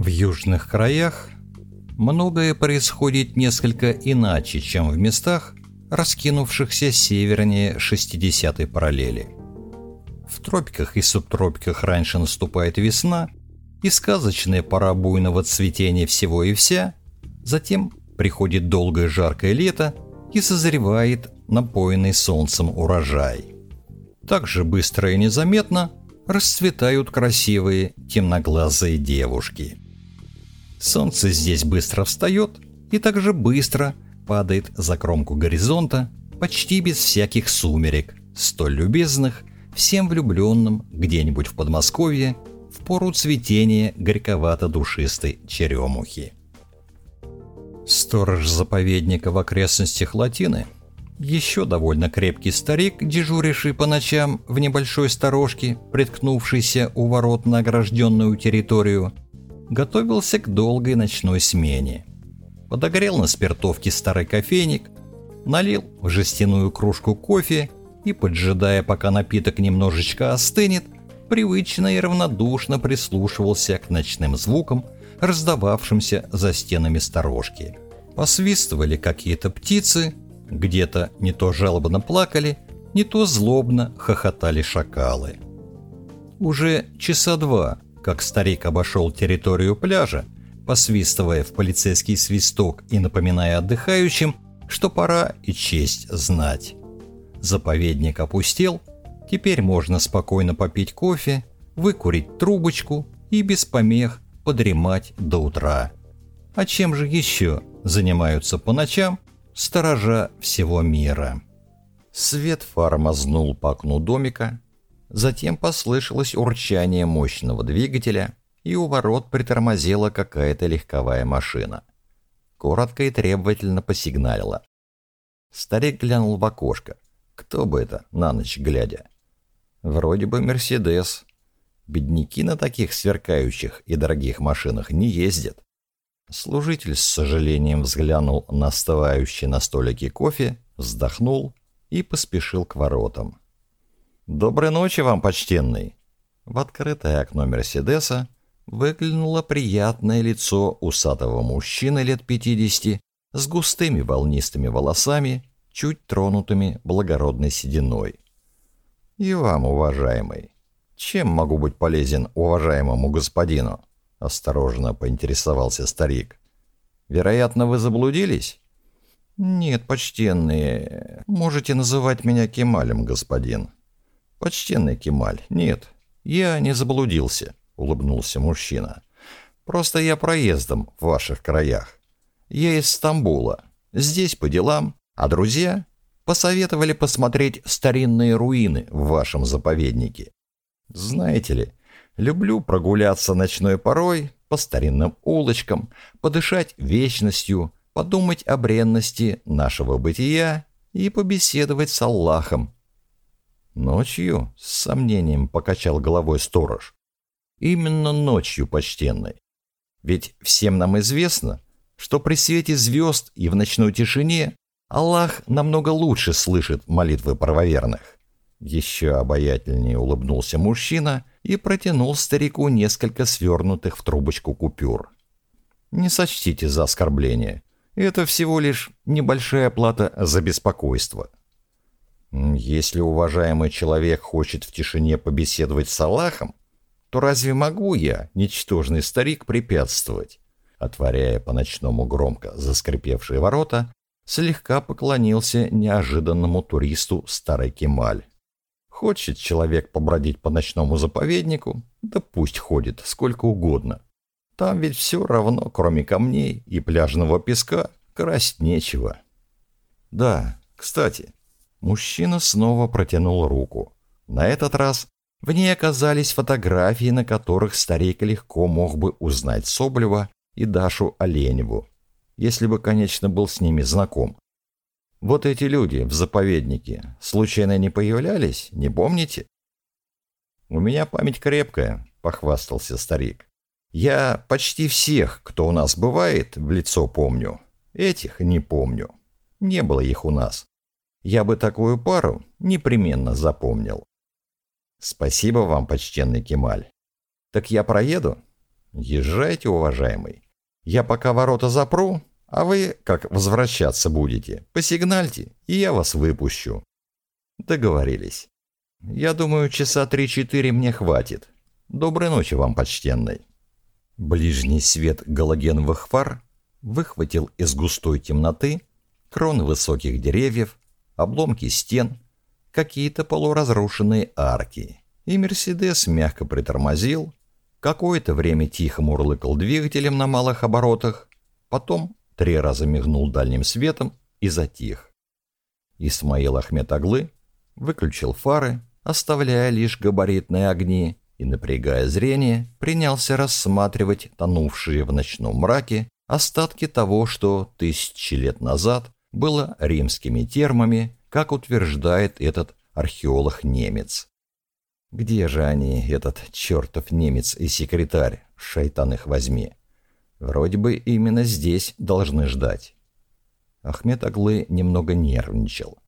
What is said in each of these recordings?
В южных краях многое происходит несколько иначе, чем в местах, раскинувшихся севернее 60-й параллели. В тропиках и субтропиках раньше наступает весна, и сказочная пора буйного цветения всего и вся, затем приходит долгое жаркое лето и созревает напоенный солнцем урожай. Так же быстро и незаметно расцветают красивые темноглазые девушки. Солнце здесь быстро встает и также быстро падает за кромку горизонта, почти без всяких сумерек, столь любезных всем влюбленным где-нибудь в Подмосковье в пору цветения горьковато-душистой черемухи. Сторож заповедника в окрестностях Латины, еще довольно крепкий старик, дежуривший по ночам в небольшой сторожке, приткнувшийся у ворот на огражденную территорию, готовился к долгой ночной смене. Подогрел на спиртовке старый кофейник, налил в жестяную кружку кофе и, поджидая, пока напиток немножечко остынет, привычно и равнодушно прислушивался к ночным звукам, раздававшимся за стенами сторожки. Посвистывали какие-то птицы, где-то не то жалобно плакали, не то злобно хохотали шакалы. Уже часа два, как старик обошел территорию пляжа, посвистывая в полицейский свисток и напоминая отдыхающим, что пора и честь знать. Заповедник опустел, теперь можно спокойно попить кофе, выкурить трубочку и без помех подремать до утра. А чем же еще занимаются по ночам сторожа всего мира? Свет фар мазнул по окну домика, затем послышалось урчание мощного двигателя, и у ворот притормозила какая-то легковая машина. Коротко и требовательно посигналила. Старик глянул в окошко. Кто бы это, на ночь глядя? Вроде бы Мерседес. Бедняки на таких сверкающих и дорогих машинах не ездят. Служитель с сожалением взглянул на остывающий на столике кофе, вздохнул и поспешил к воротам. «Доброй ночи вам, почтенный!» В открытое окно Мерседеса выглянуло приятное лицо усатого мужчины лет 50 с густыми волнистыми волосами, чуть тронутыми благородной сединой. «И вам, уважаемый, «Чем могу быть полезен уважаемому господину?» — осторожно поинтересовался старик. «Вероятно, вы заблудились?» «Нет, почтенные. Можете называть меня Кемалем, господин». «Почтенный Кемаль, нет, я не заблудился», — улыбнулся мужчина. «Просто я проездом в ваших краях. Я из Стамбула. Здесь по делам, а друзья посоветовали посмотреть старинные руины в вашем заповеднике. Знаете ли, люблю прогуляться ночной порой по старинным улочкам, подышать вечностью, подумать о бренности нашего бытия и побеседовать с Аллахом. Ночью, с сомнением покачал головой сторож. Именно ночью, почтенный. Ведь всем нам известно, что при свете звезд и в ночной тишине Аллах намного лучше слышит молитвы правоверных. Еще обаятельнее улыбнулся мужчина и протянул старику несколько свернутых в трубочку купюр. «Не сочтите за оскорбление. Это всего лишь небольшая плата за беспокойство». «Если уважаемый человек хочет в тишине побеседовать с Аллахом, то разве могу я, ничтожный старик, препятствовать?» Отворяя по-ночному громко заскрипевшие ворота, слегка поклонился неожиданному туристу старый Кемаль. Хочет человек побродить по ночному заповеднику, да пусть ходит сколько угодно. Там ведь все равно, кроме камней и пляжного песка, красть нечего. Да, кстати, мужчина снова протянул руку. На этот раз в ней оказались фотографии, на которых старик легко мог бы узнать Соболева и Дашу Оленеву, если бы, конечно, был с ними знаком. Вот эти люди в заповеднике случайно не появлялись, не помните? У меня память крепкая, похвастался старик. Я почти всех, кто у нас бывает, в лицо помню. Этих не помню. Не было их у нас. Я бы такую пару непременно запомнил. Спасибо вам, почтенный Кемаль. Так я проеду? Езжайте, уважаемый. Я пока ворота запру, а вы, как возвращаться будете, посигнальте, и я вас выпущу. Договорились. Я думаю, часа три-четыре мне хватит. Доброй ночи вам, почтенный. Ближний свет галогеновых фар выхватил из густой темноты кроны высоких деревьев, обломки стен, какие-то полуразрушенные арки. И Мерседес мягко притормозил, какое-то время тихо мурлыкал двигателем на малых оборотах, потом три раза мигнул дальним светом и затих. Исмаил Ахмед Аглы выключил фары, оставляя лишь габаритные огни, и, напрягая зрение, принялся рассматривать тонувшие в ночном мраке остатки того, что тысячи лет назад было римскими термами, как утверждает этот археолог-немец. Где же они, этот чертов немец и секретарь, шайтан их возьми? Вроде бы именно здесь должны ждать. Ахмед Аглы немного нервничал,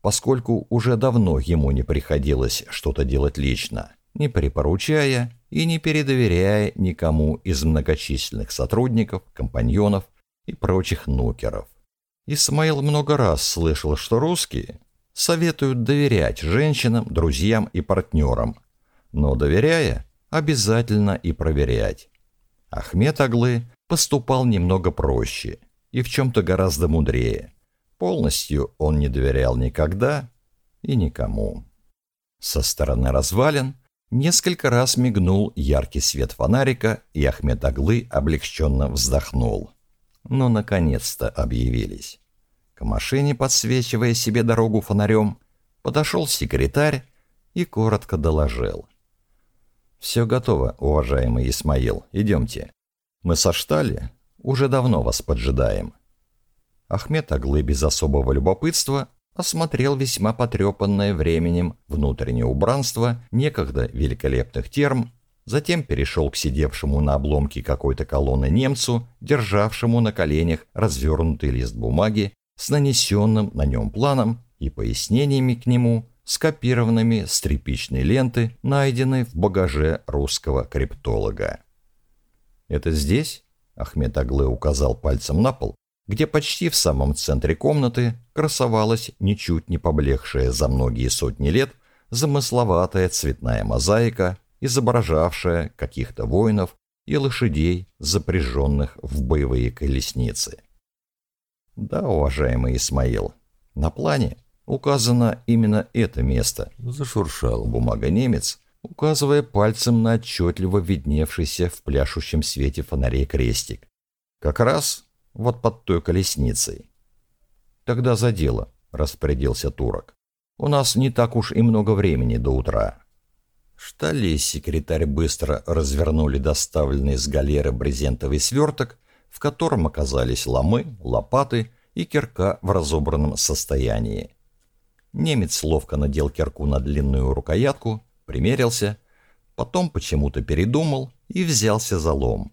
поскольку уже давно ему не приходилось что-то делать лично, не припоручая и не передоверяя никому из многочисленных сотрудников, компаньонов и прочих нукеров. Исмаил много раз слышал, что русские советуют доверять женщинам, друзьям и партнерам, но доверяя, обязательно и проверять. Ахмед Аглы поступал немного проще и в чем-то гораздо мудрее. Полностью он не доверял никогда и никому. Со стороны развалин несколько раз мигнул яркий свет фонарика, и Ахмед Аглы облегченно вздохнул. Но наконец-то объявились. К машине, подсвечивая себе дорогу фонарем, подошел секретарь и коротко доложил. «Все готово, уважаемый Исмаил, идемте. Мы со Штали уже давно вас поджидаем». Ахмед Аглы без особого любопытства осмотрел весьма потрепанное временем внутреннее убранство некогда великолепных терм, затем перешел к сидевшему на обломке какой-то колонны немцу, державшему на коленях развернутый лист бумаги с нанесенным на нем планом и пояснениями к нему, скопированными с тряпичной ленты, найденной в багаже русского криптолога. «Это здесь?» — Ахмед Аглы указал пальцем на пол, где почти в самом центре комнаты красовалась ничуть не поблекшая за многие сотни лет замысловатая цветная мозаика, изображавшая каких-то воинов и лошадей, запряженных в боевые колесницы. Да, уважаемый Исмаил, на плане указано именно это место. Зашуршал бумага немец, указывая пальцем на отчетливо видневшийся в пляшущем свете фонарей крестик. Как раз вот под той колесницей. Тогда за дело, распорядился турок. У нас не так уж и много времени до утра. Штали секретарь быстро развернули доставленный с галеры брезентовый сверток в котором оказались ломы, лопаты и кирка в разобранном состоянии. Немец ловко надел кирку на длинную рукоятку, примерился, потом почему-то передумал и взялся за лом.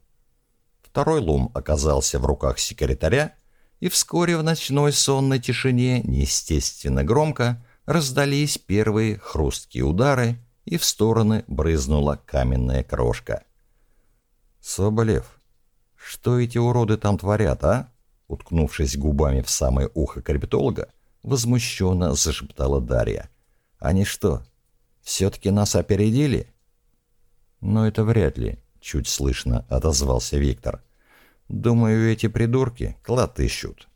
Второй лом оказался в руках секретаря, и вскоре в ночной сонной тишине неестественно громко раздались первые хрусткие удары, и в стороны брызнула каменная крошка. «Соболев, «Что эти уроды там творят, а?» Уткнувшись губами в самое ухо криптолога, возмущенно зашептала Дарья. «Они что, все-таки нас опередили?» «Но это вряд ли», — чуть слышно отозвался Виктор. «Думаю, эти придурки клад ищут».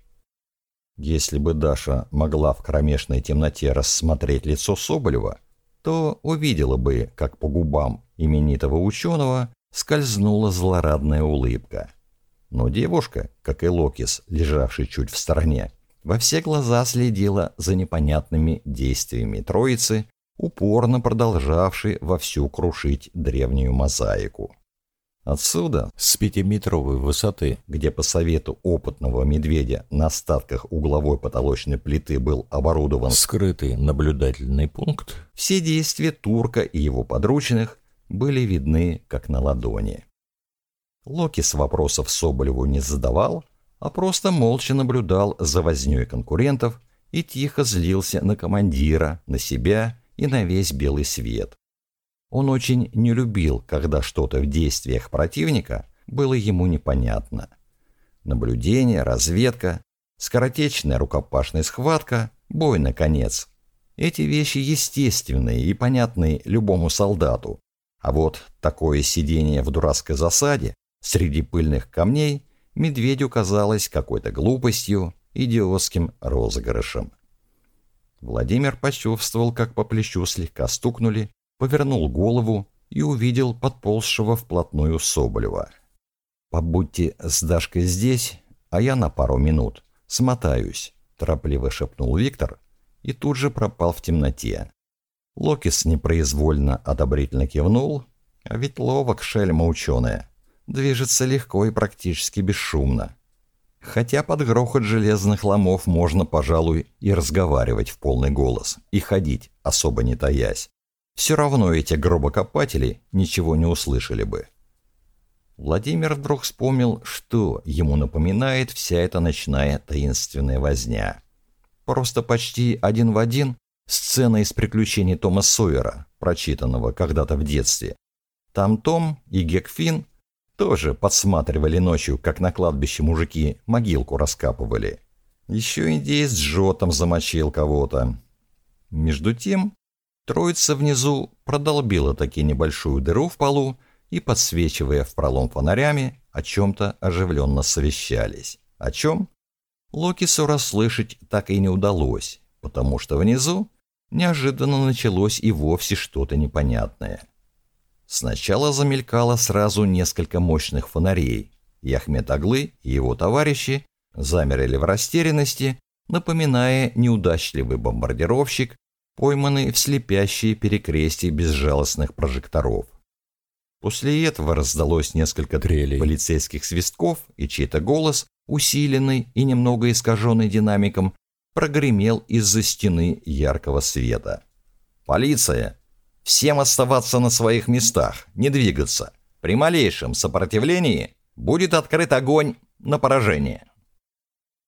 Если бы Даша могла в кромешной темноте рассмотреть лицо Соболева, то увидела бы, как по губам именитого ученого скользнула злорадная улыбка. Но девушка, как и Локис, лежавший чуть в стороне, во все глаза следила за непонятными действиями троицы, упорно продолжавшей вовсю крушить древнюю мозаику. Отсюда, с пятиметровой высоты, где по совету опытного медведя на остатках угловой потолочной плиты был оборудован скрытый наблюдательный пункт, все действия турка и его подручных были видны как на ладони. Локис вопросов Соболеву не задавал, а просто молча наблюдал за вознёй конкурентов и тихо злился на командира, на себя и на весь белый свет. Он очень не любил, когда что-то в действиях противника было ему непонятно. Наблюдение, разведка, скоротечная рукопашная схватка, бой, наконец. Эти вещи естественные и понятные любому солдату. А вот такое сидение в дурацкой засаде среди пыльных камней медведю казалось какой-то глупостью, идиотским розыгрышем. Владимир почувствовал, как по плечу слегка стукнули, повернул голову и увидел подползшего вплотную Соболева. «Побудьте с Дашкой здесь, а я на пару минут. Смотаюсь», – торопливо шепнул Виктор и тут же пропал в темноте. Локис непроизвольно одобрительно кивнул, а ведь ловок шельма ученая. Движется легко и практически бесшумно. Хотя под грохот железных ломов можно, пожалуй, и разговаривать в полный голос, и ходить, особо не таясь. Все равно эти гробокопатели ничего не услышали бы. Владимир вдруг вспомнил, что ему напоминает вся эта ночная таинственная возня. Просто почти один в один сцена из приключений Тома Сойера, прочитанного когда-то в детстве. Там Том и Гекфин тоже подсматривали ночью, как на кладбище мужики могилку раскапывали. Еще индеец с жотом замочил кого-то. Между тем, троица внизу продолбила таки небольшую дыру в полу и, подсвечивая в пролом фонарями, о чем-то оживленно совещались. О чем? Локису расслышать так и не удалось, потому что внизу неожиданно началось и вовсе что-то непонятное. Сначала замелькало сразу несколько мощных фонарей, и Ахмед Аглы и его товарищи замерли в растерянности, напоминая неудачливый бомбардировщик, пойманный в слепящие перекрестие безжалостных прожекторов. После этого раздалось несколько трелей полицейских свистков, и чей-то голос, усиленный и немного искаженный динамиком, прогремел из-за стены яркого света. «Полиция! Всем оставаться на своих местах, не двигаться. При малейшем сопротивлении будет открыт огонь на поражение».